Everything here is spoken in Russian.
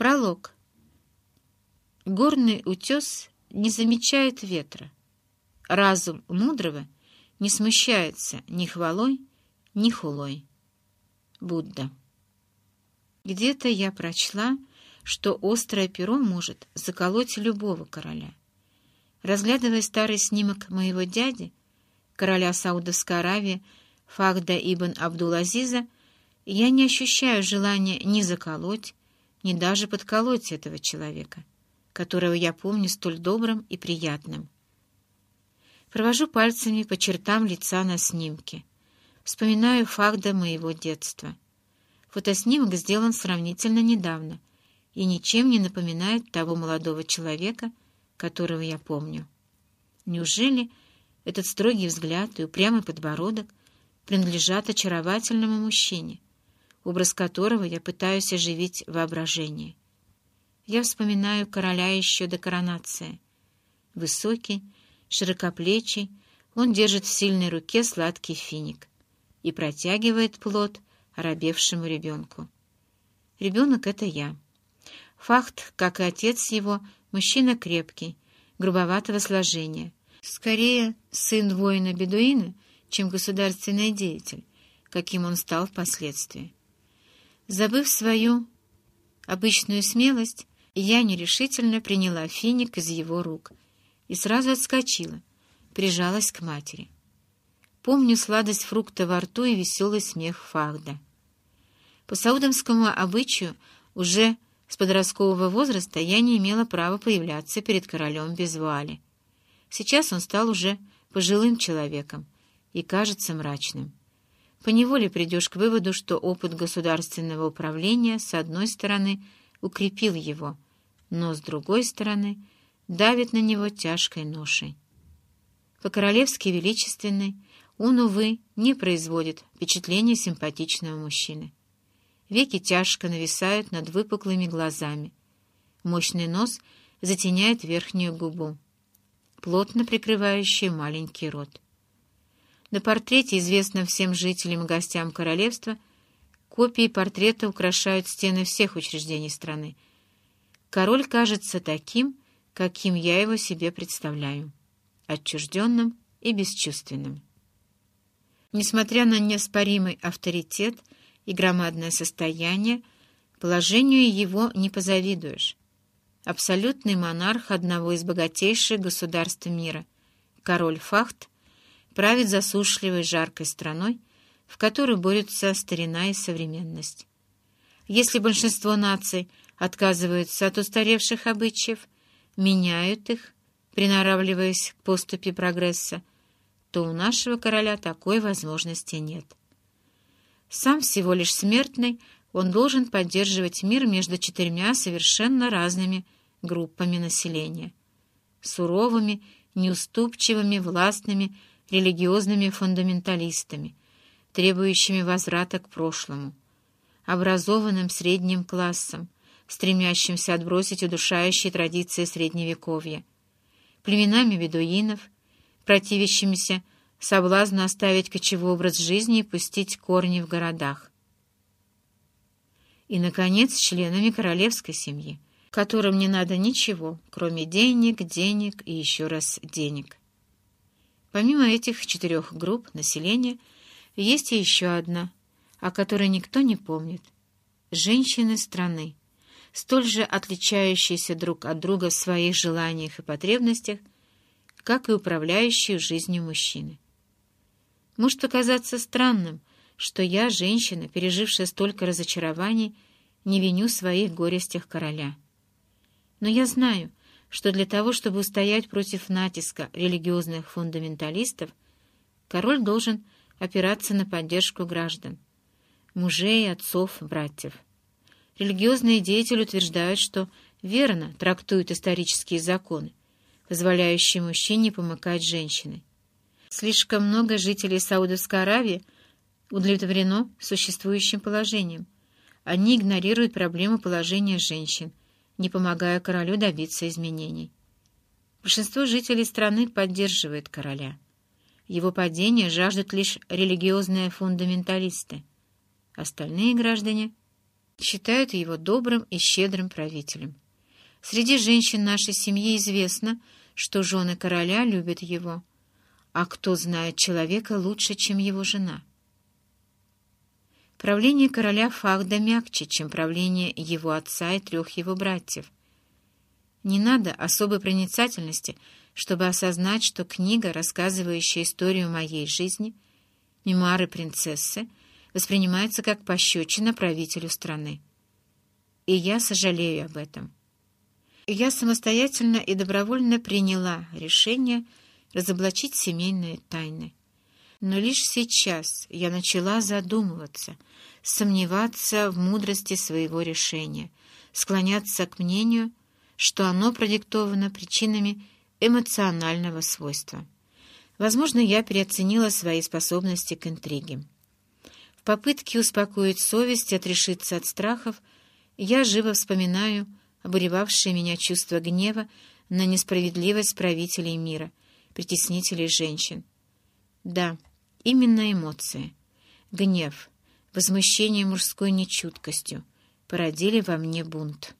Пролог. Горный утес не замечает ветра. Разум мудрого не смущается ни хвалой, ни хулой. Будда. Где-то я прочла, что острое перо может заколоть любого короля. Разглядывая старый снимок моего дяди, короля Саудовской Аравии Фахда ибн Абдул-Азиза, я не ощущаю желания ни заколоть, ни даже подколоть этого человека, которого я помню столь добрым и приятным. Провожу пальцами по чертам лица на снимке. Вспоминаю Фагда моего детства. Фотоснимок сделан сравнительно недавно и ничем не напоминает того молодого человека, которого я помню. Неужели этот строгий взгляд и упрямый подбородок принадлежат очаровательному мужчине, образ которого я пытаюсь оживить воображение? Я вспоминаю короля еще до коронации. Высокий, широкоплечий, он держит в сильной руке сладкий финик и протягивает плод оробевшему ребенку. Ребенок — это я. Факт, как и отец его, мужчина крепкий, грубоватого сложения. Скорее, сын воина-бедуина, чем государственный деятель, каким он стал впоследствии. Забыв свою обычную смелость, я нерешительно приняла финик из его рук и сразу отскочила, прижалась к матери. Помню сладость фрукта во рту и веселый смех Фахда. По саудовскому обычаю уже с подросткового возраста я не имела права появляться перед королем без вуали. Сейчас он стал уже пожилым человеком и кажется мрачным. Поневоле придешь к выводу, что опыт государственного управления, с одной стороны, укрепил его, но, с другой стороны, давит на него тяжкой ношей. По-королевски величественный, он, увы, не производит впечатления симпатичного мужчины. Веки тяжко нависают над выпуклыми глазами. Мощный нос затеняет верхнюю губу, плотно прикрывающий маленький рот. На портрете, известном всем жителям и гостям королевства, копии портрета украшают стены всех учреждений страны. Король кажется таким, каким я его себе представляю, отчужденным и бесчувственным. Несмотря на неоспоримый авторитет — и громадное состояние, положению его не позавидуешь. Абсолютный монарх одного из богатейших государств мира, король Фахт, правит засушливой жаркой страной, в которой борются старина и современность. Если большинство наций отказываются от устаревших обычаев, меняют их, приноравливаясь к поступе прогресса, то у нашего короля такой возможности нет. Сам всего лишь смертный, он должен поддерживать мир между четырьмя совершенно разными группами населения. Суровыми, неуступчивыми, властными, религиозными фундаменталистами, требующими возврата к прошлому, образованным средним классом, стремящимся отбросить удушающие традиции Средневековья, племенами бедуинов, противящимися соблазну оставить кочевой образ жизни и пустить корни в городах. И, наконец, членами королевской семьи, которым не надо ничего, кроме денег, денег и еще раз денег. Помимо этих четырех групп населения, есть и еще одна, о которой никто не помнит. Женщины страны, столь же отличающиеся друг от друга в своих желаниях и потребностях, как и управляющие жизнью мужчины. Может показаться странным, что я, женщина, пережившая столько разочарований, не виню своих горестях короля. Но я знаю, что для того, чтобы устоять против натиска религиозных фундаменталистов, король должен опираться на поддержку граждан, мужей, отцов, братьев. Религиозные деятели утверждают, что верно трактуют исторические законы, позволяющие мужчине помыкать женщиной. Слишком много жителей Саудовской Аравии удовлетворено существующим положением. Они игнорируют проблему положения женщин, не помогая королю добиться изменений. Большинство жителей страны поддерживает короля. Его падение жаждут лишь религиозные фундаменталисты. Остальные граждане считают его добрым и щедрым правителем. Среди женщин нашей семьи известно, что жены короля любят его, а кто знает человека лучше, чем его жена? Правление короля Фахда мягче, чем правление его отца и трех его братьев. Не надо особой проницательности, чтобы осознать, что книга, рассказывающая историю моей жизни, «Мемуары принцессы», воспринимается как пощечина правителю страны. И я сожалею об этом. Я самостоятельно и добровольно приняла решение разоблачить семейные тайны. Но лишь сейчас я начала задумываться, сомневаться в мудрости своего решения, склоняться к мнению, что оно продиктовано причинами эмоционального свойства. Возможно, я переоценила свои способности к интриге. В попытке успокоить совесть и отрешиться от страхов, я живо вспоминаю обуревавшее меня чувство гнева на несправедливость правителей мира, притеснителей женщин. Да, именно эмоции, гнев, возмущение мужской нечуткостью породили во мне бунт.